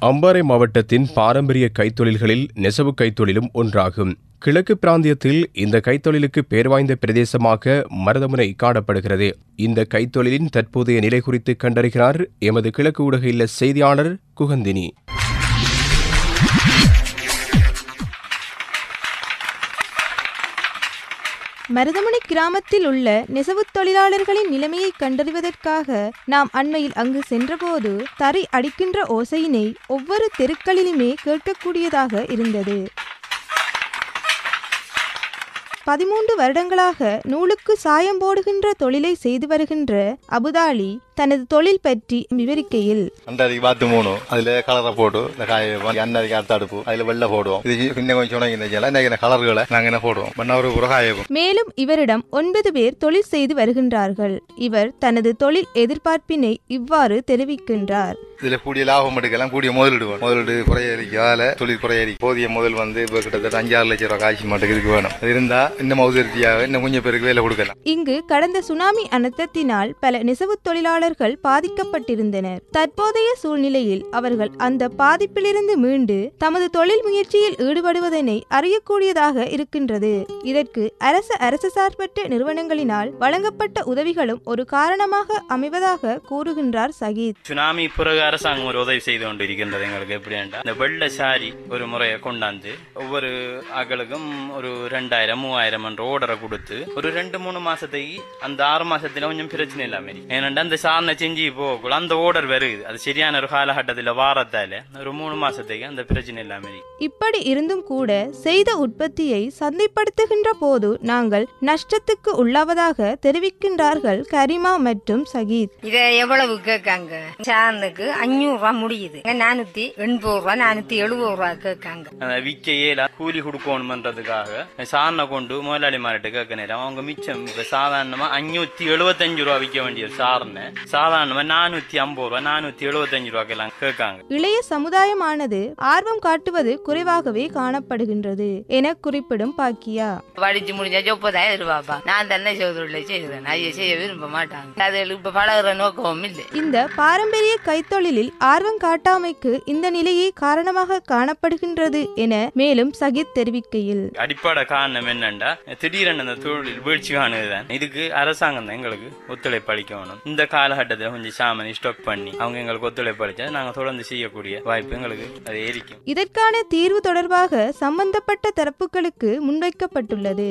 அம்பாறை மாவட்டத்தின் பாரம்பரிய கைத்தொழில்களில் நெசவு கைத்தொழிலும் ஒன்றாகும். கிழக்கு பிராந்தியத்தில் இந்த கைத்தொழிலுக்கு பேர் வாய்ந்த பிரதேசமாக மருதமுனை காணப்படுகிறது. இந்த கைத்தொழிலின் தற்போதைய நிலை குறித்து கண்டறிகிறார் எமது கிழக்கு ஊடக இல்ல செய்தியாளர் குகந்தினி. மருதமுனை கிராமத்தில் உள்ள நெசவுத் தொழிலாளர்களின் நிலைமையை கண்டறிவதற்காக நாம் அண்மையில் அங்கு சென்றபோது தரை அடிக்கின்ற ஓசையினை ஒவ்வொரு தெருக்களிலுமே கேட்கக்கூடியதாக இருந்தது. பதிமூன்று வருடங்களாக நூலுக்கு சாயம் போடுகின்ற தொழிலை செய்து வருகின்ற அபுதாலி தனது தொழில் பற்றி விவரிக்கையில் அண்டாதிக்கு பார்த்து மூணு அதுல கலரை போட்டு இந்த காய அன்னாதிக்கு அடுத்த அடுப்பு அதுல வெள்ளை போடுவோம். இது இன்னும் கொஞ்சம் சொன்னீங்க இந்த கலர்களை நாங்க என்ன போடுவோம்? பண்ண ஒரு புற காய வைப்போம். மேலும் இவரிடம் ஒன்பது பேர் தொழில் செய்து வருகின்றார்கள். இவர் தனது தொழில் எதிர்பார்ப்பினை இவ்வாறு தெரிவிக்கின்றார். இதுல கூடிய லாபம் எடுக்கலாம் கூடிய முதலிடுவோம் முதலீடு குறையடிக்கு அதில் தொழில் குறையடி போதிய முதல் வந்து இப்போ கிட்டத்தட்ட அஞ்சாறு லட்சம் ரூபாய் காய்ச்சி மாட்டுக்கு வேணும். இருந்தா இன்னும் உதிர்த்தியாக இன்னும் கொஞ்சம் பேருக்கு வேலை கொடுக்கலாம். இங்கு கடந்த சுனாமி அனர்த்தத்தினால் பல நெசவுத் தொழிலாளர்கள் பாதிக்கப்பட்டிருந்தனர். தற்போதைய சூழ்நிலையில் அவர்கள் அந்த பாதிப்பிலிருந்து மீண்டு தமது தொழில் முயற்சியில் ஈடுபடுவதனை அறியக்கூடியதாக இருக்கின்றது. இதற்கு அரசு அரசு சார்பற்ற நிறுவனங்களினால் வழங்கப்பட்ட உதவிகளும் ஒரு காரணமாக அமைவதாக கூறுகின்றார் சகித். சுனாமி பிறகு அரசாங்கம் ஒரு உதவி செய்து கொண்டிருக்கின்றது. எங்களுக்கு எப்படி இந்த வெள்ள சாரி ஒரு முறையை கொண்டாந்து ஒவ்வொரு ஆக்களுக்கும் ஒரு ரெண்டாயிரம் மூவாயிரம் என்ற ஓர்டரை கொடுத்து ஒரு ரெண்டு மூணு மாசத்தை அந்த ஆறு மாசத்துல கொஞ்சம் பிரச்சனை இல்லாம இருக்கு. ஏன்னா அந்த சாதனை செஞ்சு போகக்குள்ள அந்த ஓர்டர் வருது அது சரியான ஒரு காலகட்டத்தில் வாரத்தால ஒரு மூணு மாசத்துக்கு அந்த பிரச்சனை இல்லாம இப்படி இருந்தும் கூட செய்த உற்பத்தியை சந்தைப்படுத்துகின்ற போது நாங்கள் நஷ்டத்துக்கு உள்ளாவதாக தெரிவிக்கின்றார்கள் கரிமா மற்றும் சகீத் இதை எவ்வளவு கேட்காங்க சாதனுக்கு அஞ்சூறு ரூபா முடியுது நானூத்தி எண்பது ரூபா நானூத்தி எழுபது ரூபா கேட்காங்க விக்கையே கூலி கொடுக்கணுமன்றதுக்காக சாதனை கொண்டு முதலாளி மார்கிட்ட கேட்க நேரம் அவங்க மிச்சம் இப்ப சாதாரணமா அஞ்சூத்தி எழுபத்தஞ்சு ரூபா விற்க வேண்டிய சாரணை சாதாரணமா நானூத்தி ஐம்பது ரூபா நானூத்தி எழுபத்தஞ்சு ரூபாய்க்கெல்லாம் கேட்காங்க. இளைய சமுதாயமானது ஆர்வம் காட்டுவது குறைவாகவே காணப்படுகின்றது என குறிப்பிடும் பாக்கியா. படிச்சு முடிஞ்சா முப்பதாயிரம் ரூபாப்பா. நான் தானே சோதரில் செய்கிறேன் ஐயா செய்ய விரும்ப மாட்டாங்க. அது இப்ப பழகுற நோக்கமும் இல்லை. இந்த பாரம்பரிய கைத்தொழிலில் ஆர்வம் காட்டாமைக்கு இந்த நிலையே காரணமாக காணப்படுகின்றது என மேலும் சகித் தெரிவிக்கையில். அடிப்படை காரணம் என்னண்டா? திடீரென அந்த தொழில் வீழ்ச்சி காணுதுதான் இதுக்கு அரசாங்கம் தான் எங்களுக்கு ஒத்துழைப்பு அளிக்க வேணும் இந்த காலகட்டத்தில் கொஞ்சம் சாமனி ஸ்டாக் பண்ணி அவங்க எங்களுக்கு ஒத்துழைப்பு அளிச்சா நாங்கள் தொடர்ந்து செய்யக்கூடிய வாய்ப்பு எங்களுக்கு அது ஏறிக்கும். இதற்கான தீர்வு தொடர்பாக சம்பந்தப்பட்ட தரப்புகளுக்கு முன்வைக்கப்பட்டுள்ளது.